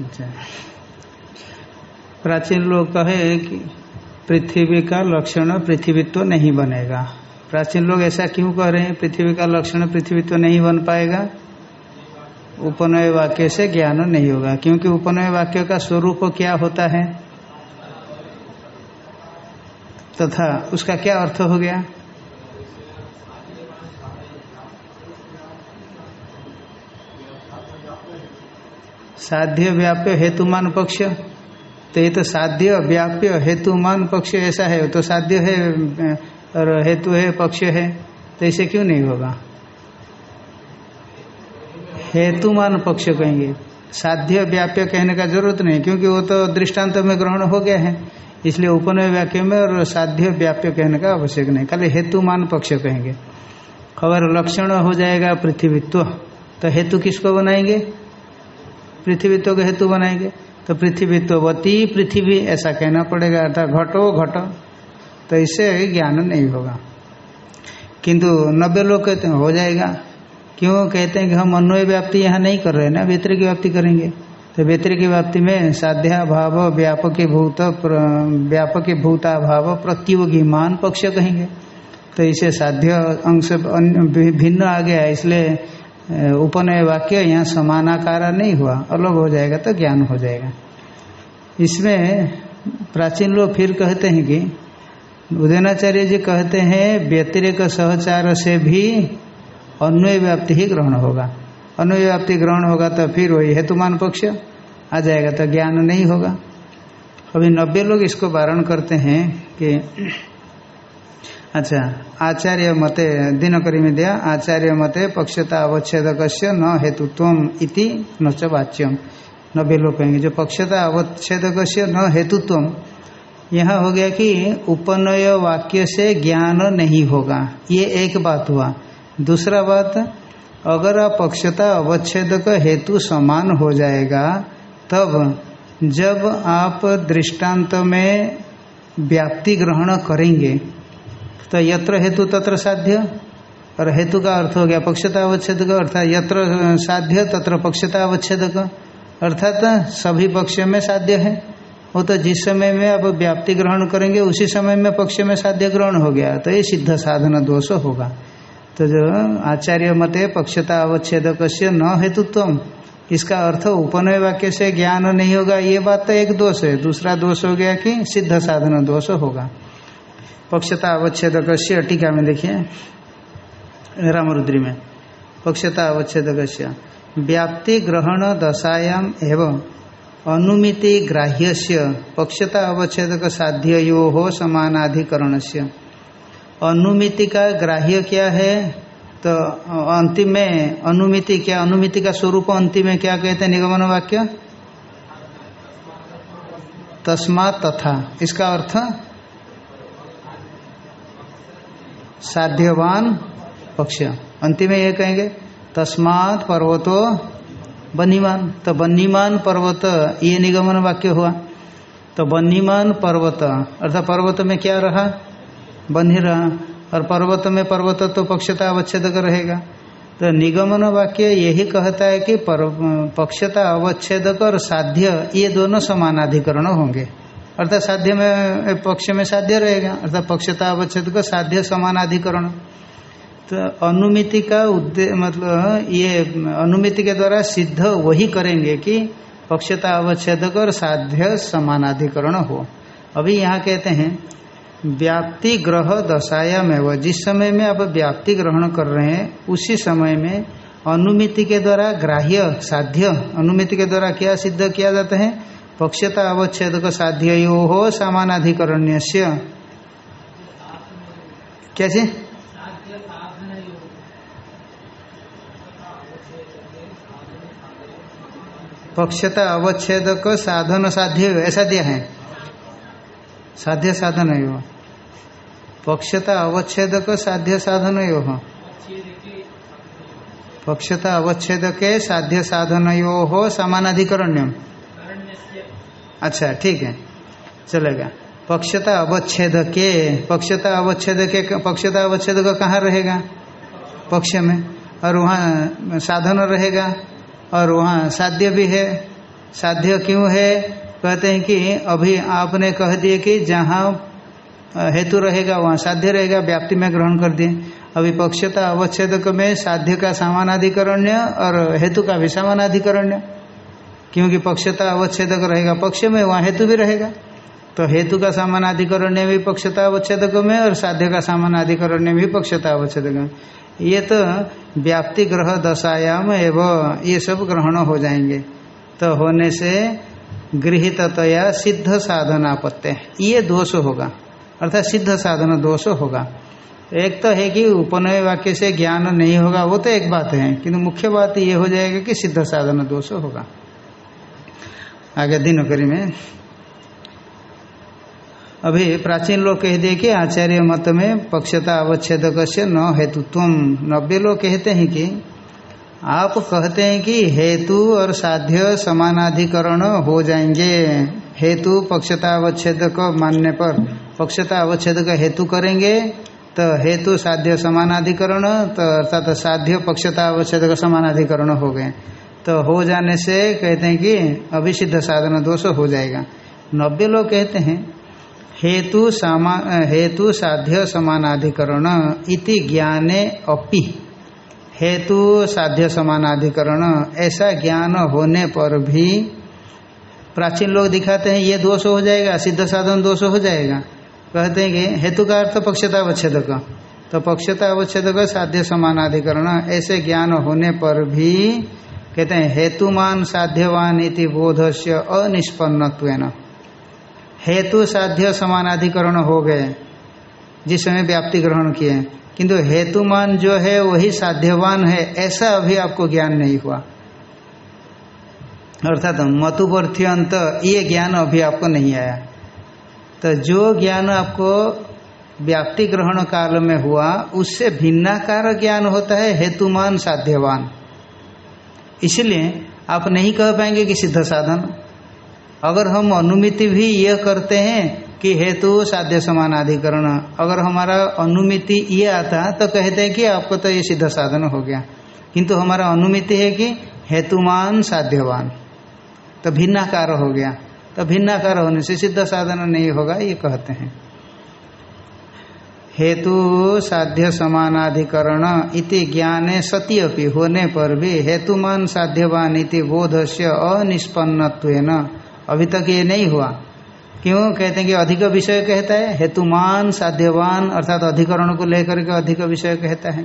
अच्छा। प्राचीन लोग कहे कि पृथ्वी का लक्षण पृथ्वीत्व तो नहीं बनेगा। प्राचीन लोग ऐसा क्यों कह रहे हैं? पृथ्वी का लक्षण पृथ्वीत्व तो नहीं बन पाएगा? उपनय वाक्य से ज्ञान नहीं होगा, क्योंकि उपनय वाक्य का स्वरूप क्या होता है? तथा तो उसका क्या अर्थ हो गया? साध्य व्याप्य हेतुमान पक्ष। तो ये तो साध्य व्याप्य हेतुमान पक्ष ऐसा है तो साध्य है, और हेतु है, पक्ष है तो ऐसे क्यों नहीं होगा? हेतुमान पक्ष कहेंगे। साध्य व्याप्य कहने का ज़रूरत नहीं, क्योंकि वो तो दृष्टांत में ग्रहण हो गया है। इसलिए उपनय वाक्य में और साध्य व्याप्य कहने का आवश्यक नहीं, खाली हेतुमान पक्ष कहेंगे। खबर लक्षण हो जाएगा पृथ्वीत्व। तो हेतु किसको बनाएँगे? पृथ्वीत्व को हेतु बनाएँगे। तो पृथ्वीत्ववती पृथ्वी, ऐसा कहना पड़ेगा, अर्थात घटो, घट। तो इससे ज्ञान नहीं होगा। किंतु नब्बे लोग कहते हैं, हो जाएगा। क्यों? कहते हैं कि हम अन्वय व्याप्ति यहाँ नहीं कर रहे हैं ना व्यतिरिक व्याप्ति करेंगे। तो व्यतिरिक व्याप्ति में साध्या भाव व्यापक भूत व्यापक भूता भाव प्रतियोगी मान पक्ष कहेंगे। तो इसे साध्य अंश भिन्न आ गया इसलिए उपनय वाक्य यहाँ समानाकार नहीं हुआ। अलग हो जाएगा तो ज्ञान हो जाएगा। इसमें प्राचीन लोग फिर कहते हैं कि उदयनाचार्य जी कहते हैं, व्यतिरिक सहचार से भी अन्वय व्याप्ति ही ग्रहण होगा। अन्वय व्याप्ति ग्रहण होगा तो फिर वही हेतुमान पक्ष आ जाएगा तो ज्ञान नहीं होगा। अभी नब्बे लोग इसको वारण करते हैं कि अच्छा आचार्य मते दिनकरी में दिया, आचार्य मते पक्षता अवच्छेदक न हेतुत्व इति न च वाच्यम। नब्बे लोग कहेंगे जो पक्षता अवच्छेदक न हेतुत्व यह हो गया कि उपनय वाक्य से ज्ञान नहीं होगा। ये एक बात हुआ। दूसरा बात, अगर पक्षता अवच्छेद का हेतु समान हो जाएगा, तब जब आप दृष्टांत में व्याप्ति ग्रहण करेंगे तो यत्र हेतु तत्र साध्य। और हेतु का अर्थ हो गया पक्षता अवच्छेद का अर्थात यत्र साध्य, तत्र पक्षता अवच्छेद का अर्थात सभी पक्ष में साध्य है। वो तो जिस समय में आप व्याप्ति ग्रहण करेंगे, उसी समय में पक्ष में साध्य ग्रहण हो गया। तो ये सिद्ध साधन दोष होगा। तो जो आचार्य मते पक्षता अवच्छेदक न हेतुत्व इसका अर्थ उपनय वाक्य से ज्ञान नहीं होगा, ये बात तो एक दोष है। दूसरा दोष हो गया कि सिद्ध साधन दोष होगा। पक्षता अवच्छेदक टीका में देखिए। रामरुद्री में पक्षता अवच्छेदक व्याप्ति ग्रहण दशायाम एवं अनुमिति ग्राह्य पक्षता अवच्छेदक साध्यो हो समानाधिकरण से अनुमिति का ग्राह्य क्या है? तो अंतिम में अनुमिति क्या? अनुमिति का स्वरूप अंतिम में क्या कहते हैं? निगमन वाक्य? तस्मात तथा। इसका अर्थ साध्यवान पक्ष। अंतिम में ये कहेंगे, तस्मात पर्वतो बनीमान तो बनीमान पर्वत, ये निगमन वाक्य हुआ। तो बनीमान पर्वत, अर्थात पर्वत में क्या रहा? बन रहा। और पर्वत में पर्वत तो पक्षता अवच्छेद रहेगा। तो निगमन वाक्य यही कहता है कि पक्षता अवच्छेदक और साध्य, ये दोनों समानाधिकरण होंगे। अर्थात साध्य में, पक्ष में साध्य रहेगा। अर्थात पक्षता अवच्छेद साध्य समानाधिकरण। तो अनुमिति का उद्देश्य मतलब ये अनुमिति के द्वारा सिद्ध वही करेंगे कि पक्षता अवच्छेद और साध्य समानाधिकरण हो। अभी यहाँ कहते हैं, व्याप्ति ग्रह दशाया में वह जिस समय में आप व्याप्ति ग्रहण कर रहे हैं, उसी समय में अनुमिति के द्वारा ग्राह्य साध्य, अनुमिति के द्वारा क्या सिद्ध किया जाता है? पक्षता अवच्छेद का साध्य यो हो सामानाधिकरण्य कैसे? पक्षता अवच्छेद साधन साध्य ऐसा दिया है। साध्य साधन यो पक्षता अवच्छेद साध्य साधन यो पक्षता अवच्छेद के साध्य साधन यो हो समानाधिकरण्यम। अच्छा ठीक है। चलेगा पक्षता अवच्छेद के, पक्षता अवच्छेद के, पक्षता अवच्छेद का कहाँ रहेगा? पक्ष में। और वहाँ साधन रहेगा। और वहाँ साध्य भी है। साध्य क्यों है? कहते हैं कि अभी आपने कह दिए कि जहाँ हेतु रहेगा, वहाँ साध्य रहेगा, व्याप्ति में ग्रहण कर दिए। अभी पक्षता अवच्छेदक में साध्य का समानाधिकरण्य और हेतु का भी समानाधिकरण्य। क्योंकि पक्षता अवच्छेदक रहेगा। पक्ष में वहाँ हेतु भी रहेगा। तो हेतु का सामान सामानाधिकरण्य भी पक्षता अवच्छेदक में और साध्य का सामान सामानाधिकरण्य भी पक्षता अवच्छेदक में। ये तो व्याप्ति ग्रह दशायाम एवं ये सब ग्रहण हो जाएँगे। तो होने से गृहिततया सिद्ध साधनापत्य। ये दोष होगा। अर्थात सिद्ध साधन दोष होगा। एक तो है कि उपनय वाक्य से ज्ञान नहीं होगा, वो तो एक बात है। किंतु मुख्य बात ये हो जाएगा कि सिद्ध साधन दोष होगा। आगे दिनकरी में। अभी प्राचीन लोग कह दिए कि आचार्य मत में पक्षता अवच्छेदक से न हेतुत्व। नब्बे लोग कहते हैं कि आप कहते हैं कि हेतु और साध्य समानाधिकरण हो जाएँगे। हेतु पक्षता अवच्छेदक मानने पर। पक्षता अवच्छेदक हेतु करेंगे तो हेतु साध्य समानाधिकरण तो अर्थात साध्य पक्षता अवच्छेद अवच्छेदक समानाधिकरण हो गए। तो हो जाने से कहते हैं कि अभिसिद्ध साधन दोष हो जाएगा। नब्बे लोग कहते हैं, हेतु सामा, हेतु साध्य समानाधिकरण इति ज्ञाने अपि। हेतु साध्य समानाधिकरण, ऐसा ज्ञान होने पर भी प्राचीन लोग दिखाते हैं, ये दोष हो जाएगा, सिद्ध साधन दोष हो जाएगा। कहते हैं कि हेतु का अर्थ पक्षता अवच्छेद का तो पक्षता अवच्छेद का साध्य समानाधिकरण, ऐसे ज्ञान होने पर भी कहते हैं, हेतुमान साध्यवान इति बोध से अनिष्पन्न हेतु साध्य समानाधिकरण हो गए, जिस समय व्याप्ति ग्रहण किए। किंतु हेतुमान जो है, वही साध्यवान है, ऐसा अभी आपको ज्ञान नहीं हुआ। अर्थात मतुवर्थी अंत, ये ज्ञान अभी आपको नहीं आया। तो जो ज्ञान आपको व्याप्ति ग्रहण काल में हुआ, उससे भिन्नाकार ज्ञान होता है, हेतुमान साध्यवान। इसलिए आप नहीं कह पाएँगे कि सिद्ध साधन। अगर हम अनुमिति भी यह करते हैं कि हेतु साध्य समानाधिकरण, अगर हमारा अनुमिति ये आता तो कहते हैं कि आपको तो ये सिद्ध साधन हो गया। किंतु हमारा अनुमिति है कि हेतुमान साध्यवान। तो भिन्नाकार हो गया। तो भिन्नाकार होने से सिद्ध साधन नहीं होगा, ये कहते हैं। हेतु साध्य समानाधिकरण इति ज्ञाने सती अपि होने पर भी हेतुमान साध्यवान इति बोध से अनिष्पन्न अभी तक ये नहीं हुआ। क्यों? कहते हैं कि अधिक विषय कहता है, हेतुमान साध्यवान अर्थात अधिकरण को लेकर के अधिक विषय कहता है।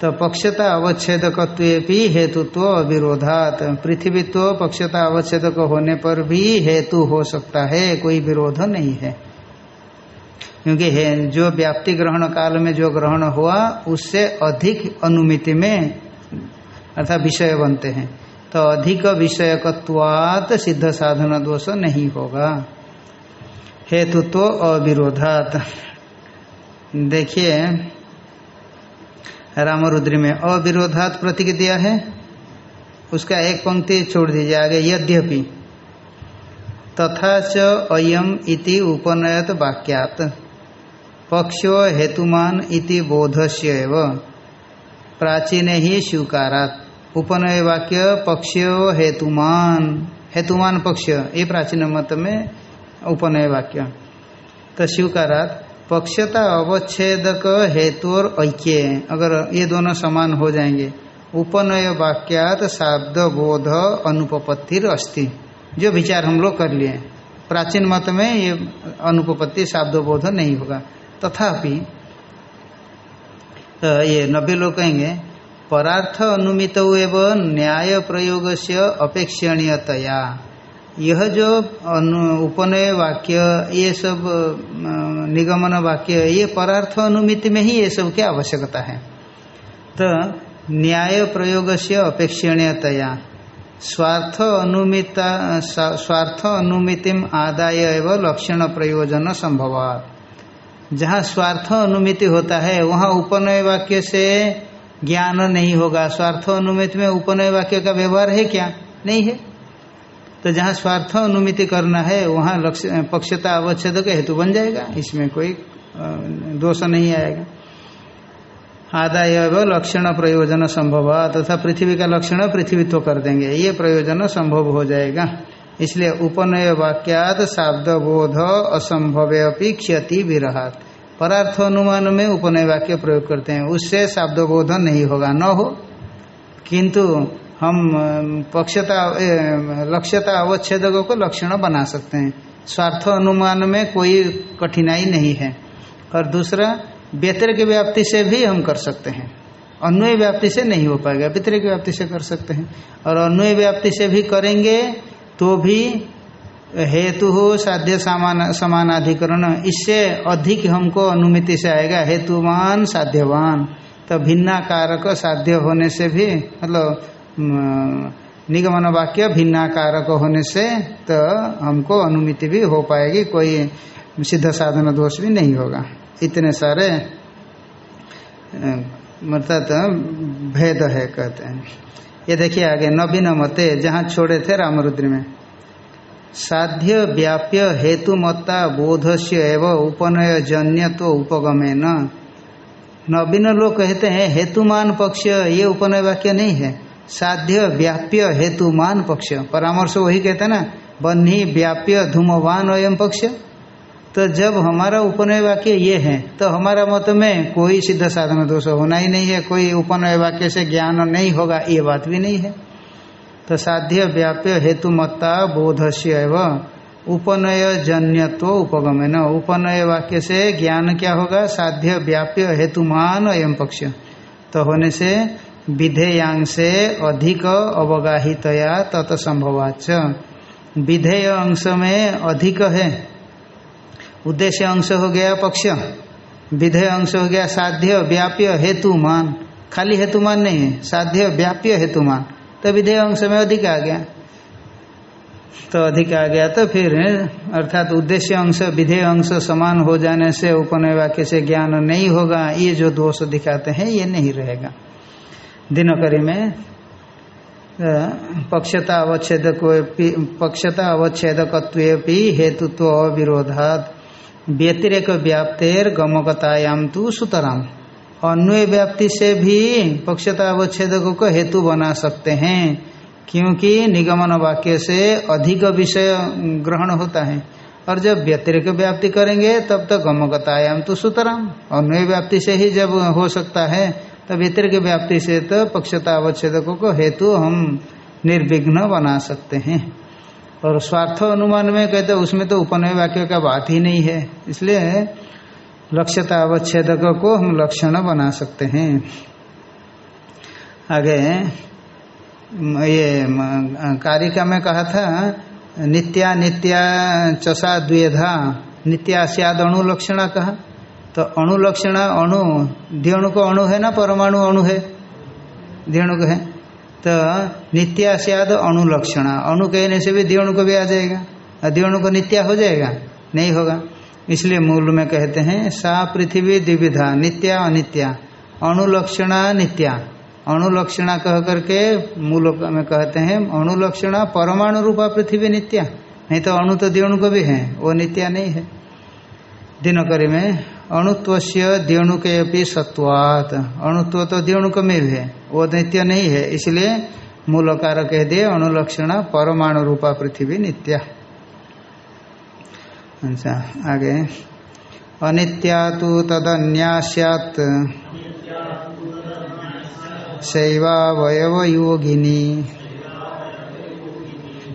तो पक्षता अवच्छेदकत्व भी हेतुत्व अविरोधात पृथ्वीत्व पक्षता अवच्छेदक होने पर भी हेतु हो सकता है, कोई विरोध नहीं है। क्योंकि जो व्याप्ति ग्रहण काल में जो ग्रहण हुआ, उससे अधिक अनुमिति में अर्थात विषय बनते हैं। तो अधिक विषयकत्वात सिद्ध साधन दोष नहीं होगा। हेतु तो अविरोधात। देखिए, रामरुद्री में अविरोधात प्रतीक दिया है। उसका एक पंक्ति छोड़ दीजिए आगे, यद्यपि तथा च अयम इति उपनयत वाक्यात। पक्षो हेतुमान इति बोधस्य प्राचीन ही स्वीकारात। उपनय वाक्य पक्ष हेतुमान। हेतुमान पक्ष, ये प्राचीन मत में उपनय वाक्य तो स्वीकारात, पक्षता अवच्छेदक हेतु और ऐक्य। अगर ये दोनों समान हो जाएँगे उपनय वाक्यात शाब्द बोध अनुपपत्तिर अस्ति। जो विचार हम लोग कर लिए प्राचीन मत में ये अनुपपत्ति शाब्द बोध नहीं होगा। तथापि तो ये नब्बे लोग कहेंगे, परार्थ अनुमित एवं न्याय प्रयोग से अपेक्षणीयतया। यह जो उपनय वाक्य, ये सब निगमन वाक्य, ये परार्थ अनुमिति में ही ये सब की आवश्यकता है। तो न्याय प्रयोग से अपेक्षणीयतया। स्वार्थ अनुमिता स्वार्थ अनुमितिम आदाय एवं लक्षण प्रयोजन संभव जहाँ स्वार्थ अनुमिति होता है, वहाँ उपनय वाक्य से ज्ञान नहीं होगा। स्वार्थ अनुमिति में उपनय वाक्य का व्यवहार है क्या? नहीं है। तो जहाँ स्वार्थ अनुमिति करना है, वहाँ पक्षता अवच्छेद का हेतु बन जाएगा। इसमें कोई दोष नहीं आएगा। आदाय लक्षण प्रयोजन संभव। तथा पृथ्वी का लक्षण पृथ्वीत्व कर देंगे। ये प्रयोजन संभव हो जाएगा। इसलिए उपनय वाक्यात शाब्द बोध असंभव अपनी क्षति विरहात। परार्थ अनुमान में उपनय वाक्य प्रयोग करते हैं। उससे शाब्द बोध नहीं होगा, न हो। किंतु हम, पक्षता लक्ष्यता अवच्छेद को लक्षण बना सकते हैं। स्वार्थ अनुमान में कोई कठिनाई नहीं है। और दूसरा, व्यतिरिक व्याप्ति से भी हम कर सकते हैं। अन्वय व्याप्ति से नहीं हो पाएगा, व्यतिरिक व्याप्ति से कर सकते हैं। और अन्वय व्याप्ति से भी करेंगे तो भी हेतु हो साध्य समान, समानाधिकरण। इससे अधिक हमको अनुमिति से आएगा हेतुवान साध्यवान। तो भिन्नाकारक साध्य होने से भी मतलब निगमन वाक्य भिन्नाकारक होने से तो हमको अनुमिति भी हो पाएगी, कोई सिद्ध साधन दोष भी नहीं होगा। इतने सारे मतलब भेद है कहते हैं। ये देखिए आगे, नवीन मते, जहाँ छोड़े थे रामरुद्र में। साध्य व्याप्य हेतुमत्ता बोधस्य एवं उपनय जन्य तो उपगमे न नवीन लोग कहते हैं, हेतुमान पक्ष, ये उपनय वाक्य नहीं है। साध्य व्याप्य हेतुमान पक्ष, परामर्श वही कहते हैं ना, बन्ही व्याप्य धूमवान अयम पक्ष। तो जब हमारा उपनय वाक्य ये है तो हमारा मत में कोई सिद्ध साधन दोष होना ही नहीं है, कोई उपनय वाक्य से ज्ञान नहीं होगा, ये बात भी नहीं है। तो साध्य व्याप्य हेतुमत्ता बोधस्य एवं उपनय जन्यत्व उपगम न उपनय वाक्य से ज्ञान क्या होगा? साध्य व्याप्य हेतुमान एवं पक्ष तो होने से विधेयांग से अधिक अवगाहितया तत्संभवाच विधेय अंश में अधिक है। उद्देश्य अंश हो गया पक्ष, विधेय अंश हो गया साध्य, व्याप्य, हेतुमान। खाली हेतुमान नहीं है, साध्य, व्याप्य, हेतुमान। तो विधेय अंश में अधिक आ गया। तो अधिक आ गया तो फिर, अर्थात उद्देश्य अंश, विधेय अंश समान हो जाने से उपनय वाक्य से ज्ञान नहीं होगा। ये जो दोष दिखाते हैं, ये नहीं रहेगा। दिनकरी में पक्षता अवच्छेद पक्षता अवच्छेदकत्व हेतुत्व अविरोधात। व्यतिरेक व्याप्तेर गमकतायाम तु सुतराम अन्वय व्याप्ति से भी पक्षता अवच्छेद को हेतु बना सकते हैं, क्योंकि निगमन वाक्य से अधिक विषय ग्रहण होता है। और जब व्यतिरिक व्याप्ति करेंगे, तब तक गमकतायाम तो सुतराम अन्वय व्याप्ति से ही जब हो सकता है तो व्यतिरिक व्याप्ति से तो पक्षता अवच्छेद को हेतु हम निर्विघ्न बना सकते हैं। और स्वार्थ अनुमान में कहते उसमें तो उपनय वाक्य का बात ही नहीं है। इसलिए लक्ष्यता अवच्छेदक को हम लक्षण बना सकते हैं। आगे, ये कारिका में कहा था, नित्या नित्या चषा द्वेधा, नित्या सियाद अणुलक्षणा कहा। तो अणुलक्षणा अणु द्यणु को अणु है ना, परमाणु अणु है? द्यणु को है? तो नित्या सियाद अणुलक्षणा अणु कहने से भी दियोणु को भी आ जाएगा द्योणु को नित्या हो जाएगा नहीं होगा इसलिए मूल में कहते हैं सा पृथ्वी द्विविधा नित्या अनित्या अणुलक्षणा नित्या अणुलक्षणा कह करके मूल में कहते हैं अणुलक्षणा परमाणु रूपा पृथ्वी नित्या नहीं तो अणु तो दियोणु को भी है वो नित्या नहीं है दिनकरी में अणुत्व से द्योणु के अपनी सत्वात अणुत्व तो द्योणुक में भी है, वो नित्य नहीं है, इसलिए मूल मूलकार कह दिए अणुलक्षणा परमाणु रूपा पृथ्वी नित्या। अच्छा आगे। अनित्या तो तदन्या सैत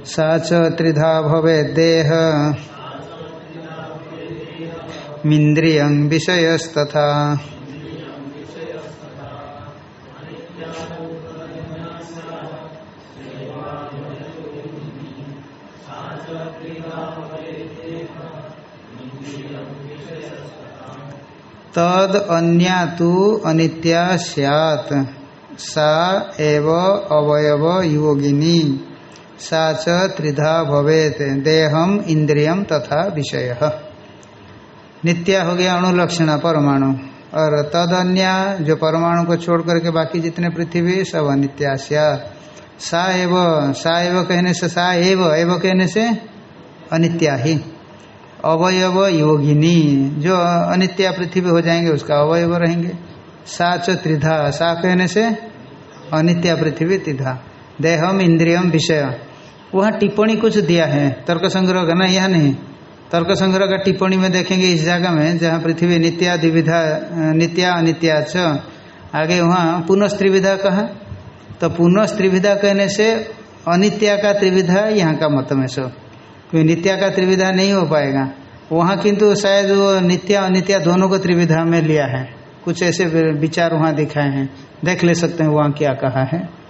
सा च त्रिधा भवे देह मिन्द्रिय विषयस्तथा। तद अन्या तो अनित्या सैत सा एव अवयव योगिनी। सा च त्रिधा भवेत। देहम इंद्रियम तथा विषय। नित्या हो गया अणुलक्षणा, परमाणु। और तद अन्य जो परमाणु को छोड़ करके बाकी जितने पृथ्वी, सब अनित्या सा एव सा एव कहने से, सा एव एव कहने से अनित्या ही। अवयव योगिनी। जो अनित्या पृथ्वी हो जाएँगे, उसका अवयव रहेंगे। सा च त्रिधा। सा कहने से अनित्या पृथ्वी त्रिधा। देहम इंद्रियम विषय। वहाँ टिप्पणी कुछ दिया है। तर्क संग्रह करना यहाँ नहीं। तर्क संग्रह का टिप्पणी में देखेंगे इस जगह में, जहाँ पृथ्वी नित्या द्विविधा नित्या अनित्या च। आगे वहाँ पुनः त्रिविधा कहा? तो पुनः त्रिविधा कहने से अनित्या का त्रिविधा यहाँ का मत में सो। क्योंकि नित्या का त्रिविधा नहीं हो पाएगा। वहाँ किंतु शायद वो नित्या अनित्या दोनों को त्रिविधा में लिया है। कुछ ऐसे विचार वहाँ दिखाए हैं। देख ले सकते हैं वहाँ क्या कहा है।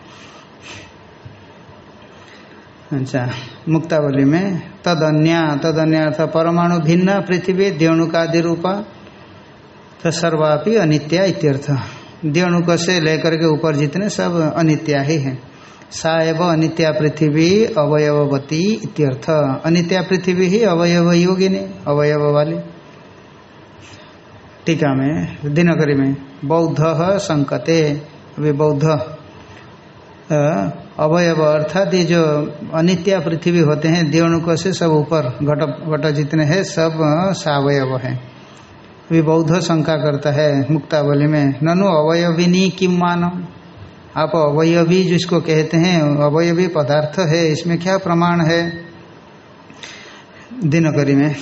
अच्छा मुक्तावली में तदन्या तदन्या अर्थ परमाणु भिन्न, पृथ्वी द्योणुकादि रूपा तो सर्वापि अनित्या इत्यर्थ। द्योणुक से लेकर के ऊपर जितने सब अनित्या ही है, सा एव अनित्या पृथ्वी अवयवती इत्यर्थ। अनित्या पृथ्वी ही अवयव योगिनी, अवयव वाली। टीका में, दिनकरी में, बौद्ध संकते, अभी बौद्ध अवयव अर्थात ये जो अनित्या पृथ्वी होते हैं देवणुक से सब ऊपर घट घट जितने हैं, सब सावयव है। अभी बौद्ध शंका करता है मुक्तावली में, ननु अवयविनी किम मानो आप अवयवी जिसको कहते हैं, अवयवी पदार्थ है, इसमें क्या प्रमाण है? दिनकरी में,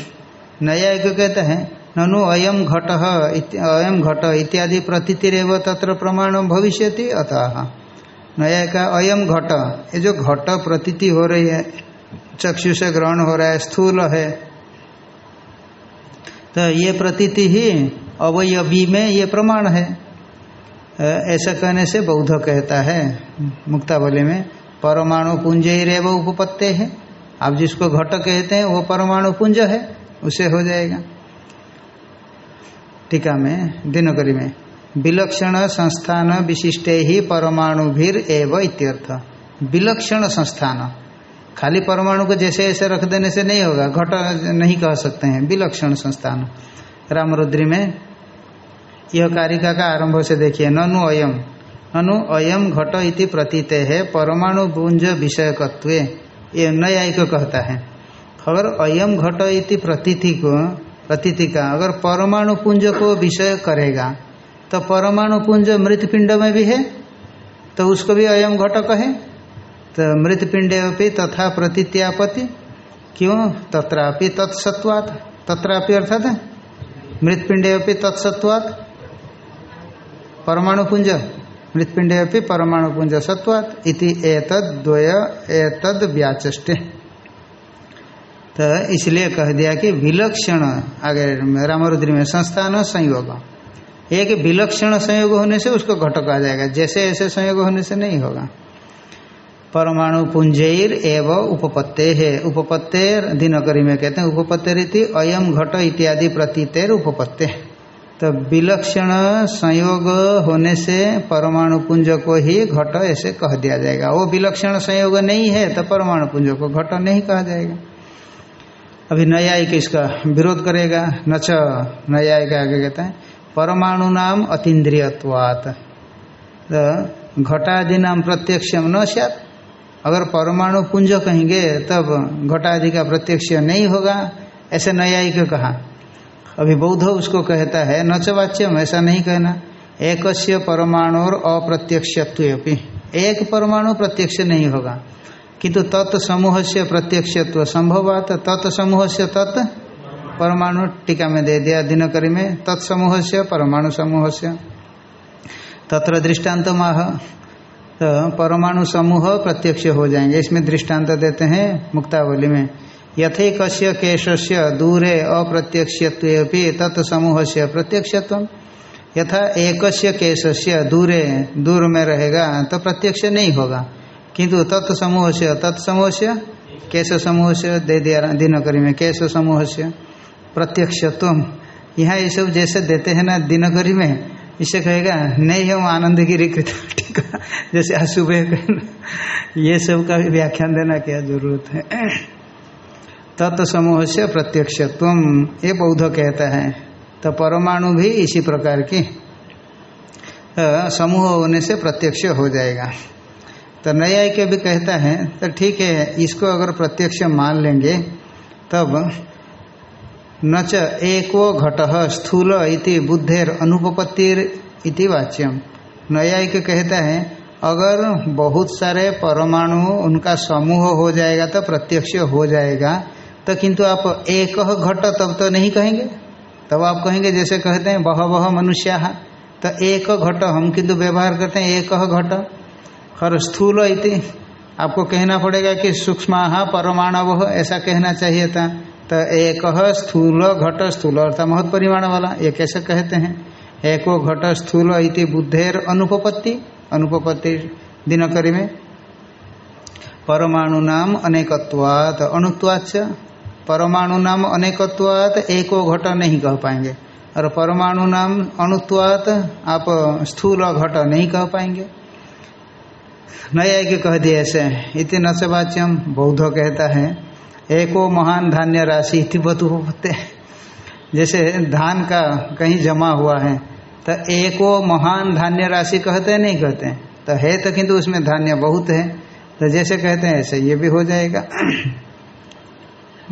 नया एक कहता है, ननु अयम घट अयम घट इत्यादि प्रतीतिरव तत्र प्रमाण भविष्य अतः। नया का अयम घट। ये जो घट प्रतीति हो रही है, चक्षु से ग्रहण हो रहा है, स्थूल है तो ये प्रतीति ही अवयवी में ये प्रमाण है। ऐसा कहने से बौद्ध कहता है, मुक्तावली में, परमाणु पुंज ही रेव उपपत्ते है। आप जिसको घट कहते हैं, वो परमाणु पुंज है, उसे हो जाएगा। टीका में, दिनकरी में। विलक्षण संस्थान विशिष्टे ही परमाणु भीर एव इत्यर्थ। विलक्षण संस्थान। खाली परमाणु को जैसे ऐसे रख देने से नहीं होगा, घट नहीं कह सकते हैं। विलक्षण संस्थान। रामरुद्री में, यह कारिका का आरंभ से देखिए, ननु अयम। ननु अयम घट इति प्रतीत है परमाणु पुंज विषयकत्व। ये न्यायिक कहता है। अगर अयम घट इति प्रतीति को प्रतीति का अगर परमाणु पुंज को विषय करेगा तो परमाणु पुंज मृत पिंड में भी है तो उसको भी अयम घटक है। तो मृत पिंडे भी तथा प्रतीत्यापति, क्यों? तत्रापि तत्सत्वात। तत्रापि अर्थात मृत पिंडे अपनी तत्सत्वात। परमाणु पुंज मृतपिंडे अपनी परमाणु पुंज सत्वात। इति एतद द्वय, एतद व्याचष्टे तो इसलिए कह दिया कि विलक्षण, आगे रामरुद्री में संस्थान संयोग एक विलक्षण संयोग होने से उसको घट कहा जाएगा। जैसे ऐसे संयोग होने से नहीं होगा। परमाणु पुंजैर एव उपपत्ते है। उपपत्तेर दिनकरी में कहते हैं, उपपत्ते रीति अयम घट इत्यादि प्रतीतेर उपपत्ते। तो विलक्षण संयोग होने से परमाणु पुंज को ही घट ऐसे कह दिया जाएगा। वो विलक्षण संयोग नहीं है तो परमाणु पुंज को घट नहीं कहा जाएगा। अभी न्यायिक इसका विरोध करेगा। नच न्यायिक आगे कहते है परमाणु नाम अतीन्द्रियवात तो घटादि नाम प्रत्यक्षम न सत अगर परमाणु पुंज कहेंगे, तब घटादि का प्रत्यक्ष नहीं होगा। ऐसे न्यायिक कहा? अभी बौद्ध उसको कहता है नच वाच्यम, ऐसा नहीं कहना। एक परमाणु और अप्रत्यक्षत्व एक परमाणु प्रत्यक्ष नहीं होगा। किंतु तत्समूह से प्रत्यक्षत्व संभवात। तत्समूह से तत् परमाणु टीका में दे दिया दिनकरी में तत्समूह से परमाणु समूह से तत्र दृष्टांत माह तो परमाणु समूह प्रत्यक्ष हो जाएँगे। इसमें दृष्टांत देते हैं मुक्तावली में। यथेक केशस्य दूरे अप्रत्यक्षत्वे तत्समूह से प्रत्यक्षत्व यथा एक केशस्य दूरे, दूर में रहेगा तो प्रत्यक्ष नहीं होगा। किंतु तत्समूह से तत्समूह से केश समूह से दे दिया दिनकरी में केश समूह से प्रत्यक्षत्व यहाँ ये सब जैसे देते हैं ना दिनकरी में, इसे कहेगा, नहीं, हम आनंद गिरी कृत जैसे सुबह ये सब का भी व्याख्यान देना क्या ज़रूरत है? तत्समूह से प्रत्यक्षत्व ये बौद्ध कहता है। तो परमाणु भी इसी प्रकार की समूह होने से प्रत्यक्ष हो जाएगा। तो नया के भी कहता है तो ठीक है, इसको अगर प्रत्यक्ष मान लेंगे, तब न च एको घट स्थूल इति बुद्धेर अनुपत्तिर इति वाच्यम। न्यायिक कहता है, अगर बहुत सारे परमाणु उनका समूह हो जाएगा तो प्रत्यक्ष हो जाएगा तो किंतु आप एक घट तब तो नहीं कहेंगे? तब आप कहेंगे जैसे कहते हैं बह बह मनुष्या। तो एक घट हम किंतु व्यवहार करते हैं, एक घट। और स्थूल इति आपको कहना पड़ेगा कि सूक्ष्म परमाणव, ऐसा कहना चाहिए था। तो एक स्थूल घट स्थूल, अर्थात महत परिमाण वाला, ये कैसे कहते हैं? एको घट स्थूल इति बुद्धेर अनुपपत्ति अनुपपत्ति दिनकरी में। परमाणु नाम अनेकत्वात अणुत्वाच परमाणु नाम अनेकत्वात, एको घट नहीं कह पाएँगे। और परमाणु नाम अणुत्वात, आप स्थूल घट नहीं कह पाएँगे। नया के कह दिए ऐसे इति न से बौद्ध कहता है एको महान धान्य राशि इति होते जैसे धान का कहीं जमा हुआ है तो एको महान धान्य राशि कहते हैं नहीं कहते। हैं तो है तो किंतु उसमें धान्य बहुत है। तो जैसे कहते हैं, ऐसे ये भी हो जाएगा।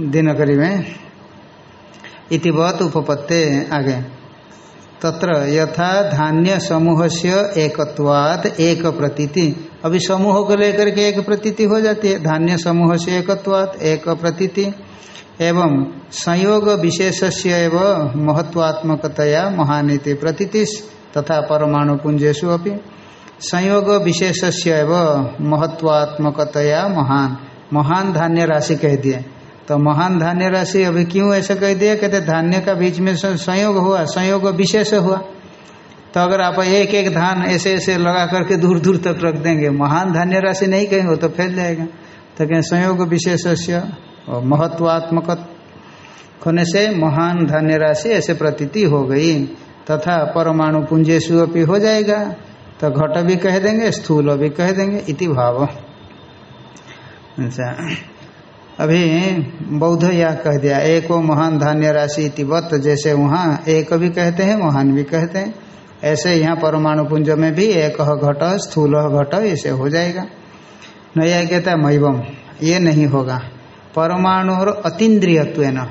दिनकरी में इति बहुत उपपत्ते आगे। तत्र यथा धान्य समूह से एकत्वात एक प्रतीति अभी समूह को लेकर के एक प्रतीति हो जाती है। धान्य समूह से एकत्वात एक प्रतीति एवं संयोग विशेष से महत्वात्मकतया महानीति प्रतीति तथा परमाणु पुंजेशु अभी संयोग विशेष से महत्वात्मकतया महान। महान धान्य राशि कह दिए। तो महान धान्य राशि, अभी क्यों ऐसा कह दिया? कहते, धान्य का बीच में संयोग हुआ, संयोग विशेष हुआ। तो अगर आप एक एक धान ऐसे ऐसे लगा करके दूर दूर तक रख देंगे, महान धान्य राशि नहीं कहेंगे तो फैल जाएगा। तो कहें, संयोग विशेष और महत्वात्मक। होने से महान धान्य राशि ऐसे प्रतीति हो गई, तथा परमाणु पुंजेशु भी हो जाएगा। तो घट भी कह देंगे, स्थूल भी कह देंगे, इति भाव। अच्छा। अभी बौद्ध या कह दिया, एक महान धान्य राशि तिब्बत जैसे वहाँ एक भी कहते हैं, महान भी कहते हैं। ऐसे यहाँ परमाणु पुंज में भी एक घट, स्थूल घट, ऐसे हो जाएगा। नया कहता है मैवम ये नहीं होगा। परमाणु और अतीन्द्रियत्व न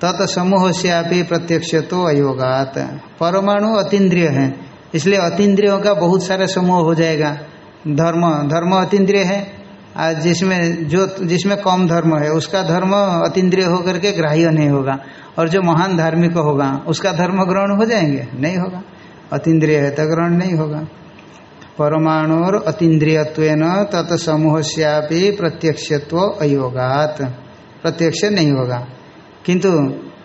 तत् समूह से आप प्रत्यक्ष तो अयोगात। परमाणु अतीन्द्रिय है, इसलिए अतीन्द्रियों का बहुत सारा समूह हो जाएगा। धर्म धर्म अतीन्द्रिय है आज जिसमें जो, जिसमें कम धर्म है, उसका धर्म अतीन्द्रिय होकर के ग्राह्य नहीं होगा। और जो महान धार्मिक होगा, उसका धर्म ग्रहण हो जाएँगे? नहीं होगा। अतीन्द्रिय है तो ग्रहण नहीं होगा। परमाणु और अतीन्द्रियत्व तत्समूह से प्रत्यक्षत्व अयोगात। प्रत्यक्ष नहीं होगा। किंतु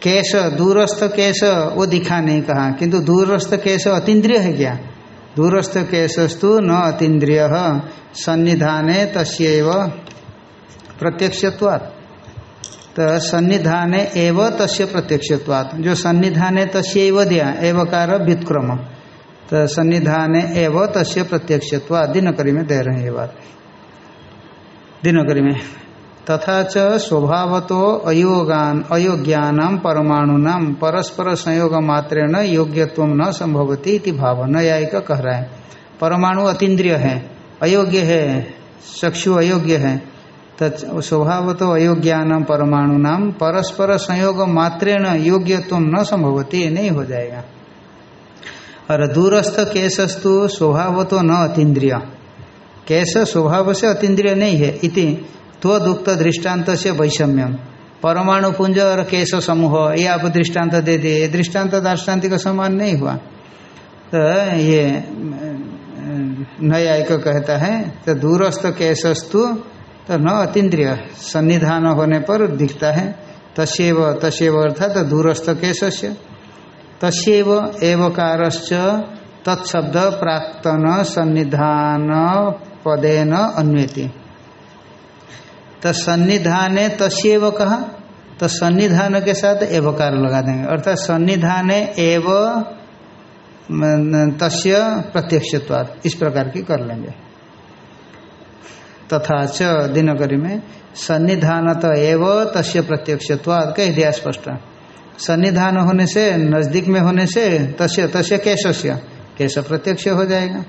केश, दूरस्थ केश, वो दिखा नहीं कहा। किंतु दूरस्थ केश अतीन्द्रिय है क्या? दूरस्थ केशस्तु न अतीन्द्रिय। सन्निधाने तस्व प्रत्यक्षत्वात्। तो सन्निधाने एव तस्य प्रत्यक्षत्वात्। जो सन्निधाने तस्व दिया, एवकार व्युत्क्रम। तो सन्निधाने एव तस्य प्रत्यक्षत्वात्। दिनकरी में दे रहे हैं ये बात। दिनकरी में तथा च स्वभावतो अयोगान अयोग्यानाम परमाणुनाम परस्पर संयोग मात्रेण योग्यत्व न संभवती इति भाव न्यायिक कह रहा है परमाणु अतीन्द्रिय है, अयोग्य है, चक्षु अयोग्य है तो स्वभाव तो अयोग्यानाम परमाणु नाम परस्पर संयोग मात्रेण योग्यत्व न संभवती नहीं हो जाएगा। और दूरस्थ केशस्तु स्वभाव तो न अतीन्द्रिय। केश स्वभाव से अतीन्द्रिय नहीं है, इति त्वदुक्त दृष्टांत से वैषम्यम। परमाणु पुंज और केश समूह, ये आप दृष्टांत दे दिए। दृष्टांत दार्ष्टान्तिक समान नहीं हुआ। तो ये न्यायिक कहता है तो दूरस्थ केशस्तु तो न अतीन्द्रिय, सन्निधान होने पर दिखता है। तस्व तस्व अर्थात तो दूरस्थ केश से तस्व एवकारश्च तत्शब्द प्राक्तन सन्निधान पदेन अन्वेति। तो सन्निधाने तस्व कहा तो सन्निधान के साथ एवकार लगा देंगे। अर्थात सन्निधाने एव तस्य प्रत्यक्षत्वाद इस प्रकार की कर लेंगे। तथा च दिनकरी में सन्निधान तो एव, तस्य प्रत्यक्षत्वाद कह दिया स्पष्ट। सन्निधान होने से, नज़दीक में होने से तस्य तस्य कैश्य कैश प्रत्यक्ष हो जाएगा।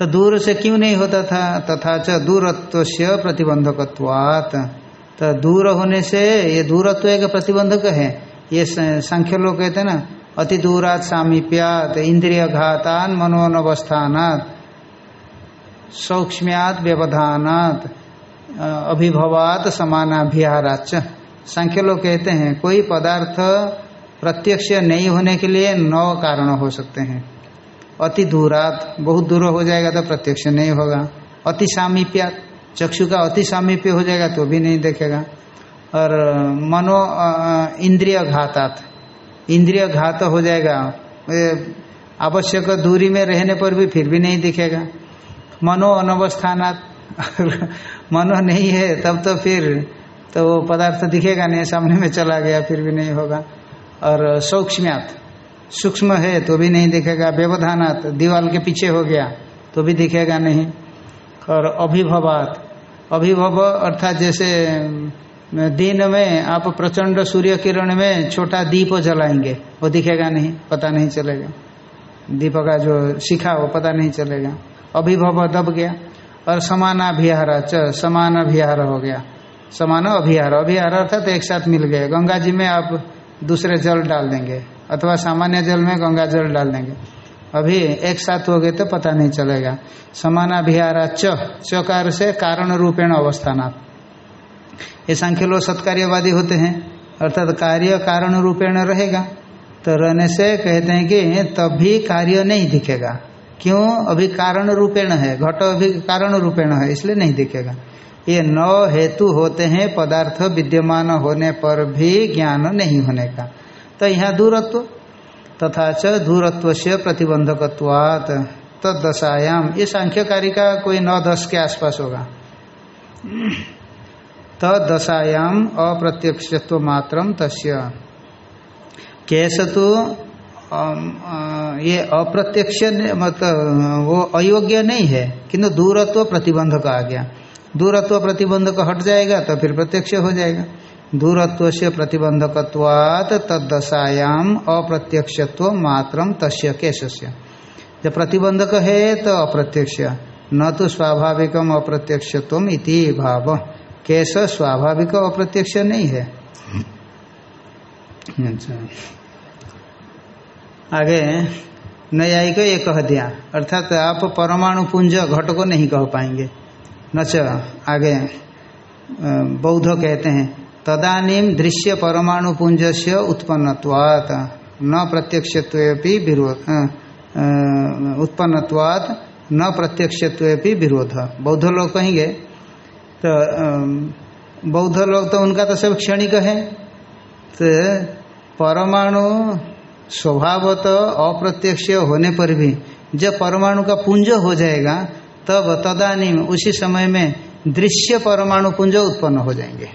तो दूर से क्यों नहीं होता था? तथा च दूरत्व से प्रतिबंधकत्वात। तो दूर होने से ये दूरत्व एक प्रतिबंधक है। ये संख्य लोग कहते हैं ना, अति दूरात, सामीप्यात इंद्रिय घातान मनोनवस्थानात, सौक्ष्म्यात, व्यवधानात अभिभवात समानाभिहाराच सांख्य लोग कहते हैं, कोई पदार्थ प्रत्यक्ष नहीं होने के लिए नौ कारण हो सकते हैं। अति दूरात, बहुत दूर हो जाएगा तो प्रत्यक्ष नहीं होगा। अति सामीप्यात चक्षु का अति सामीप्य हो जाएगा तो भी नहीं देखेगा। और मनो इंद्रिय घातात इंद्रिय घात हो जाएगा। आवश्यक दूरी में रहने पर भी फिर भी नहीं दिखेगा। मनो अनवस्थानात, मनो नहीं है, तब तो फिर तो वो पदार्थ दिखेगा नहीं, सामने में चला गया, फिर भी नहीं होगा। और सूक्ष्म्यात सूक्ष्म है तो भी नहीं दिखेगा, व्यवधानात, दीवाल के पीछे हो गया तो भी दिखेगा नहीं। और अभिभवात, अभिभव अर्थात जैसे दिन में आप प्रचंड सूर्य किरण में छोटा दीप जलाएँगे, वो दिखेगा नहीं, पता नहीं चलेगा। दीप का जो शिखा, वो पता नहीं चलेगा। अभिभव दब गया, और समानाभिहार च समान अभिहार हो गया। समान अभिहार अभिहार अर्थात एक साथ मिल गए। गंगा जी में आप दूसरे जल डाल देंगे। अथवा सामान्य जल में गंगा जल डाल देंगे। अभी एक साथ हो गए तो पता नहीं चलेगा। समानाभिहारा च, चकार से कारण रूपेण अवस्थाना ये सांख्य लोग सत्कार्यवादी होते हैं। अर्थात कार्य कारण रूपेण रहेगा। तो रहने से कहते हैं कि तभी कार्य नहीं दिखेगा। क्यों? अभी कारण रूपेण है। घट अभी कारण रूपेण है, इसलिए नहीं दिखेगा। ये नौ हेतु होते हैं पदार्थ विद्यमान होने पर भी ज्ञान नहीं होने का। तो यहाँ दूरत्व तथा च दूरत्व से प्रतिबंधकवात तदशायाम ये सांख्यकारी का कोई नौ दस के आसपास होगा। तदशायाम अप्रत्यक्षत्व मात्रम तस्य कैस तो ये अप्रत्यक्ष मतलब वो अयोग्य नहीं है किंतु दूरत्व प्रतिबंधक आ गया। दूरत्व प्रतिबंधक हट जाएगा तो फिर प्रत्यक्ष हो जाएगा। दूरत्व से प्रतिबंधकवात तदशायाम अप्रत्यक्षत्व मात्रम तस्य केशस्य। जब प्रतिबंधक है तो अप्रत्यक्ष, न तो स्वाभाविकम अप्रत्यक्षत्व इति भाव। केश स्वाभाविक अप्रत्यक्ष नहीं है। अच्छा। आगे न्यायिक ये कह दिया, अर्थात आप परमाणु पुंज घट को नहीं कह पाएँगे। नच आगे बौद्ध कहते हैं तदानीम दृश्य परमाणु पुंज से उत्पन्नवात न प्रत्यक्षत्वी विरोध उत्पन्नवात न प्रत्यक्ष विरोध बौद्ध लोग कहेंगे तो बौद्ध लोग तो उनका तो सब क्षणिक है। तो परमाणु स्वभावत अप्रत्यक्ष होने पर भी जब परमाणु का पुंज हो जाएगा, तब तदानीम उसी समय में दृश्य परमाणु पुंज उत्पन्न हो जाएँगे।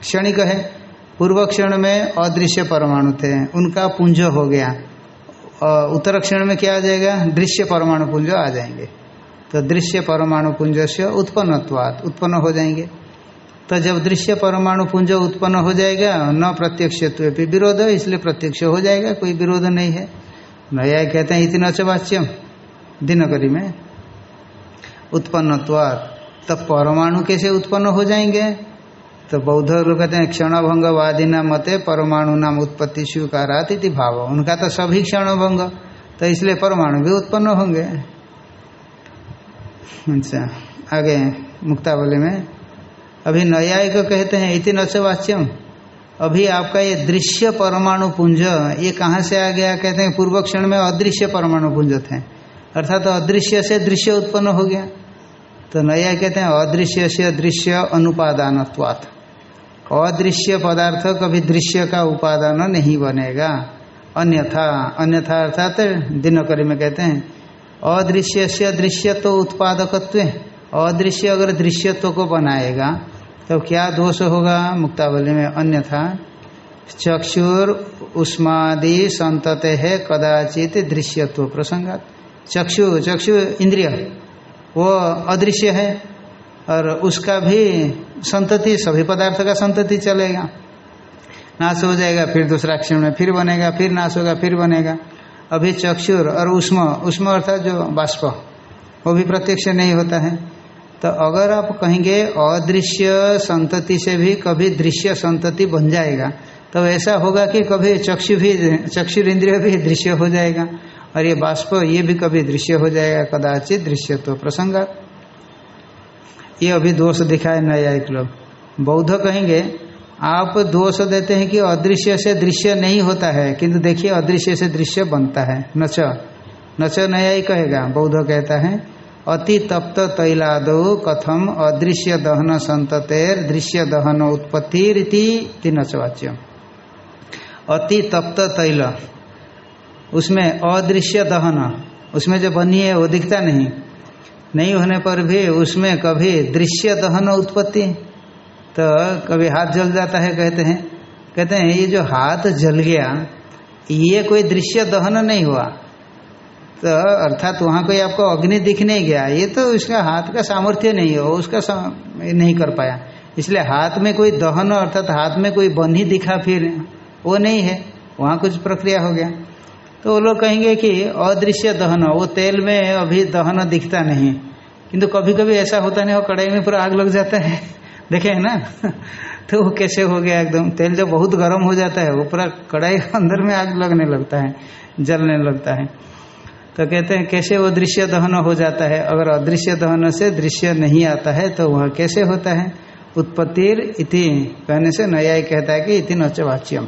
क्षणिक है, पूर्व क्षण में अदृश्य परमाणु थे, उनका पुंज हो गया। उत्तर क्षण में क्या आ जाएगा? दृश्य परमाणु पुंज आ जाएँगे। तो दृश्य परमाणु पुंज से उत्पन्नत्वात, उत्पन्न हो जाएँगे। तो जब दृश्य परमाणु पुंज उत्पन्न हो जाएगा, न प्रत्यक्ष विरोध है इसलिए प्रत्यक्ष हो जाएगा, कोई विरोध नहीं है। नया कहते हैं इतना चवाच्यम दिनकरी में। उत्पन्नत्वात, तब परमाणु कैसे उत्पन्न हो जाएँगे? तो बौद्ध लोग कहते हैं क्षणभंगवादी न मते परमाणु नाम उत्पत्ति स्वीकारात इति भाव। उनका तो सभी क्षणभंग। तो इसलिए परमाणु भी उत्पन्न होंगे। अच्छा आगे मुक्तावली में, अभी न्यायिक कहते हैं, इति नचवाच्यम अभी आपका ये दृश्य परमाणु पुंज, ये कहाँ से आ गया? कहते हैं, पूर्व क्षण में अदृश्य परमाणु पुंज थे। अर्थात तो अदृश्य से दृश्य उत्पन्न हो गया। तो नया कहते हैं, अदृश्य से दृश्य अनुपादान अदृश्य पदार्थ कभी दृश्य का उपादान नहीं बनेगा। अन्यथा अन्यथा अर्थात दिनकरी में कहते हैं, अदृश्य से दृश्य तो उत्पादकत्व अदृश्य अगर दृश्यत्व को बनाएगा तो क्या दोष होगा? मुक्तावली में अन्यथा, चक्षुर उष्मादि संतते है, कदाचित दृश्यत्व प्रसंगात। चक्षु चक्षु, इंद्रिय, वो अदृश्य है। और उसका भी संतति, सभी पदार्थ का संतति चलेगा। नाश हो जाएगा, फिर दूसरा क्षण में फिर बनेगा, फिर नाश होगा, फिर बनेगा। अभी चक्षुर और उष्म उष्म अर्थात जो बाष्प, वो भी प्रत्यक्ष नहीं होता है। तो अगर आप कहेंगे अदृश्य संतति से भी कभी दृश्य संतति बन जाएगा तो ऐसा होगा कि कभी चक्षु भी चक्षु इंद्रिय भी दृश्य हो जाएगा, और ये बाष्प ये भी कभी दृश्य हो जाएगा, कदाचित दृश्य तो प्रसंगा। ये अभी दोष दिखाए न्यायिक लोग। बौद्ध कहेंगे, आप दोष देते हैं कि अदृश्य से दृश्य नहीं होता है, किंतु देखिए अदृश्य से दृश्य बनता है। नच नच न्यायिक कहेगा, बौद्ध कहता है, अति तप्त तैलाद कथम अदृश्य दहन संततेर दृश्य दहन उत्पत्ति नचवाच्य अति तप्त तैल, उसमें अदृश्य दहन, उसमें जो बनी है वो दिखता नहीं। नहीं होने पर भी उसमें कभी दृश्य दहन उत्पत्ति तो कभी हाथ जल जाता है कहते हैं। कहते हैं, ये जो हाथ जल गया, ये कोई दृश्य दहन नहीं हुआ। तो अर्थात वहाँ कोई आपको अग्नि दिख नहीं गया, ये तो उसका हाथ का सामर्थ्य नहीं हो उसका नहीं कर पाया। इसलिए हाथ में कोई दहन, अर्थात हाथ में कोई बनी दिखा फिर, वो नहीं है, वहाँ कुछ प्रक्रिया हो गया। तो वो लोग कहेंगे कि अदृश्य दहन, वो तेल में अभी दहन दिखता नहीं। किंतु कभी कभी ऐसा होता नहीं, वो कढ़ाई में पूरा आग लग जाता है। देखे है ना? तो वो कैसे हो गया एकदम? तेल जब बहुत गर्म हो जाता है, वो पूरा कढ़ाई अंदर में आग लगने लगता है, जलने लगता है। तो कहते हैं, कैसे वो दृश्य दहन हो जाता है? अगर अदृश्य दहन से दृश्य नहीं आता है तो वह कैसे होता है? उत्पत्तिर इति, कहने से नया कहता है कि इति नचवाच्यम।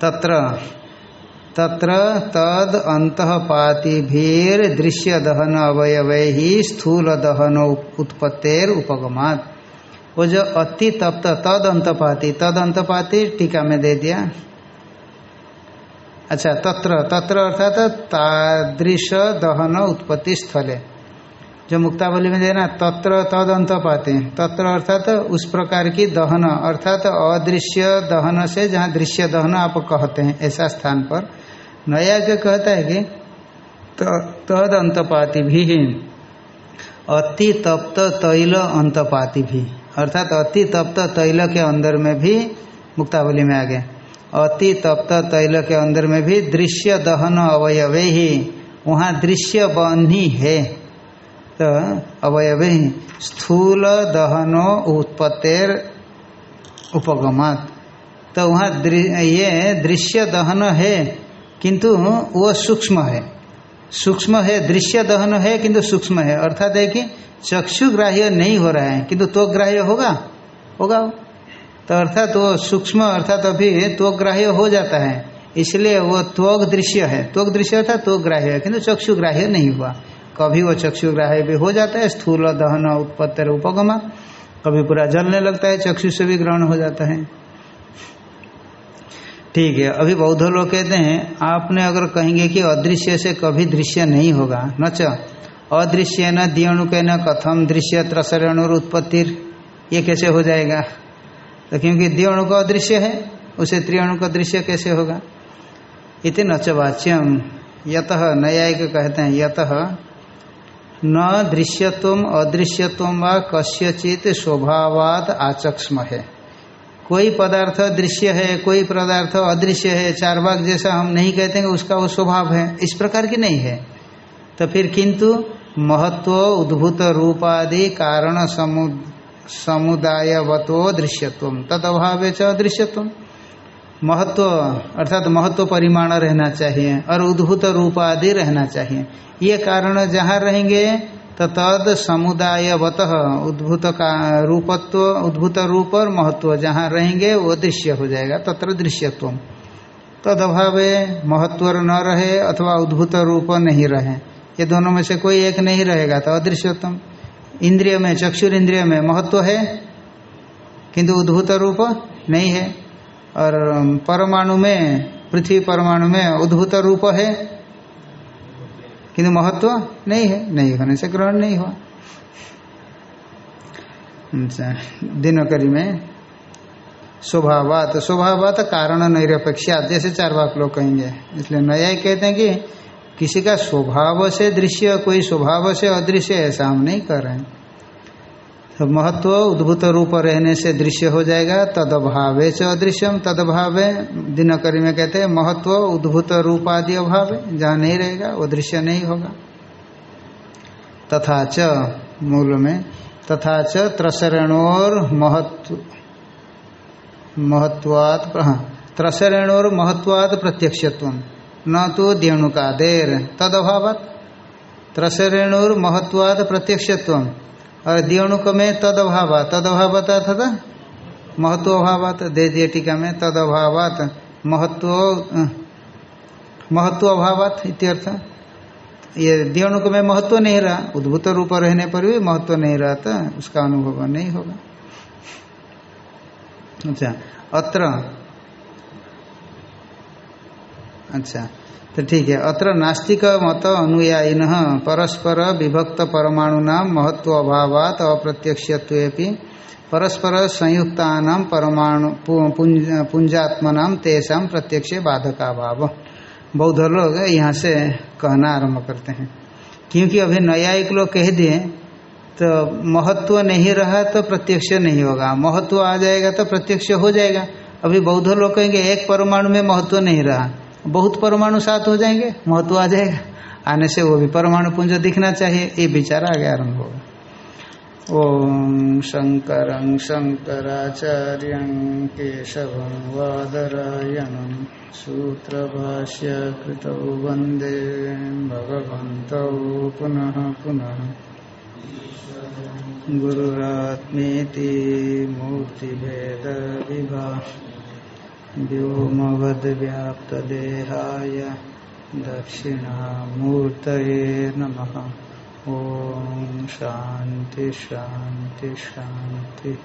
तत्र तत्र तद अंतपातिभीर दृश्य दहन अवयव ही स्थूल दहन उत्पत्तेर उपगमात। वो जो अति तप्त, तद अंतपाती तद अंतपाती टीका में दे दिया। अच्छा तत्र तत्र अर्थात तादृश दहन उत्पत्ति स्थले। जो मुक्तावली में देना तत्र तद अंत पाते तत्र अर्थात उस प्रकार की दहन, अर्थात अदृश्य दहन से जहाँ दृश्य दहन आप कहते हैं, ऐसा स्थान पर। नया के कहता है कि तद अंतपाती भी अति तप्त तैल अंतपाती भी। अर्थात अति तप्त तैल के अंदर में भी मुक्तावली में आ गए अति तप्त तैल के अंदर में भी दृश्य दहन अवयवे ही। वहाँ दृश्य बनी है। तो अवयव स्थूल दहनो उत्पत्तिर उपगमात। तो वहाँ ये दृश्य दहन है। किंतु वो सूक्ष्म है। सूक्ष्म है, दृश्य दहन है किंतु सूक्ष्म है। अर्थात है कि चक्षु ग्राह्य नहीं हो रहा है किंतु तो ग्राह्य होगा? होगा। तो अर्थात वो सूक्ष्म, अर्थात अभी तो ग्राह्य हो जाता है। इसलिए वो त्वक दृश्य है। त्वक दृश्य अर्थात तो ग्राह्य है किंतु चक्षु ग्राह्य नहीं हुआ। कभी वो चक्षुग्राह्य भी हो जाता है, स्थूल दहन उत्पत्तर उपगमा कभी पूरा जलने लगता है, चक्षु से भी ग्रहण हो जाता है। ठीक है। अभी बौद्ध लोग कहते हैं, आपने अगर कहेंगे कि अदृश्य से कभी दृश्य नहीं होगा नच अदृश्य न दियणु के न कथम, दृश्य त्रसरण उत्पत्ति ये कैसे हो जाएगा? तो क्योंकि दियणु का अदृश्य है, उसे त्रियाणु का दृश्य कैसे होगा? इति नचवाच्यम यत न्यायिक कहते हैं, यत न दृश्यत्व अदृश्यत्व व कस्यचित स्वभावाद आचक्षम है कोई पदार्थ दृश्य है, कोई पदार्थ अदृश्य है चार भाग जैसा हम नहीं कहते हैं, उसका वो स्वभाव है। इस प्रकार की नहीं है। तो फिर किंतु महत्व, उद्भूत रूपादि, कारण समु समुदायवतो दृश्यत्व। तद अभाव च अदृश्यत्व। महत्व, अर्थात महत्व परिमाण रहना चाहिए और उद्भूत रूपादि रहना चाहिए। ये कारण जहाँ रहेंगे तो तद समुदायवत उद्भूत का रूपत्व, उद्भूत रूप और महत्व जहाँ रहेंगे, वो दृश्य हो जाएगा, तत्र दृश्यत्व तद अभाव महत्व न रहे अथवा उद्भूत रूप नहीं रहे, ये दोनों में से कोई एक नहीं रहेगा तो अदृश्यत्म इंद्रिय में, चक्षुर इंद्रिय में महत्व है, किंतु उद्भूत रूप नहीं है। और परमाणु में, पृथ्वी परमाणु में उद्भूत रूप है किंतु महत्व नहीं है, नहीं होने से ग्रहण नहीं हुआ। दिनोकरी में स्वभावात स्वभावात कारण नैरपेक्षा जैसे चार बाक लोग कहेंगे। इसलिए नया कहते हैं कि किसी का स्वभाव से दृश्य, कोई स्वभाव से अदृश्य ऐसा हम नहीं कर रहे हैं। तो महत्व उद्भूत रूप रहने से दृश्य हो जाएगा, तदभावे च अदृश्यम, तदभावे दिनकरी में कहते हैं, महत्व उद्भूत रूप आदि अभाव, जहाँ नहीं रहेगा, वो दृश्य नहीं होगा। तथा च, मूल में, तथा च त्रसरणोर महत्व, महत्वात हाँ त्रसरेण और प्रत्यक्षत्व, न तो देणुकादेर तद अभावत त्रसरेणुर महत्वाद प्रत्यक्षत्व और दियोणुक में तद अभाव तद अभावत अर्थात महत्व अभावत दे दिए टीका में तद अभावत महत्व महत्व अभावत इत्यर्थ ये दियोणुक में महत्व नहीं रहा, उद्भूत रूप रहने पर भी महत्व नहीं रहा था उसका अनुभव नहीं होगा। अच्छा अत्र अच्छा तो ठीक है। अत्र नास्तिक मत अनुयायिन परस्पर विभक्त परमाणु नाम महत्व अभावात अप्रत्यक्षत्वे परस्पर संयुक्ता परमाणु पुंजात्मना तेषा प्रत्यक्ष बाधकाभाव। बौद्ध लोग यहाँ से कहना आरंभ करते हैं। क्योंकि अभी न्यायिक लोग कह दिए तो महत्व नहीं रहा तो प्रत्यक्ष नहीं होगा। महत्व आ जाएगा तो प्रत्यक्ष हो जाएगा। अभी बौद्ध लोग कहेंगे, एक परमाणु में महत्व नहीं रहा। बहुत परमाणु साथ हो जाएँगे, महत्व आ जाएगा। आने से वो भी परमाणु पुंज दिखना चाहिए, ये विचार आगे आरंभ होगा। ओम शंकर शंकराचार्य केशव वादरायण सूत्र भाष्य कृत वंदे भगवत पुनः पुनः। गुरुरात्मेति मूर्तिभेद विभा व्योमवद्व्याप्तदेहाय दक्षिणामूर्तये नमः। ॐ शान्ति शान्ति शान्तिः।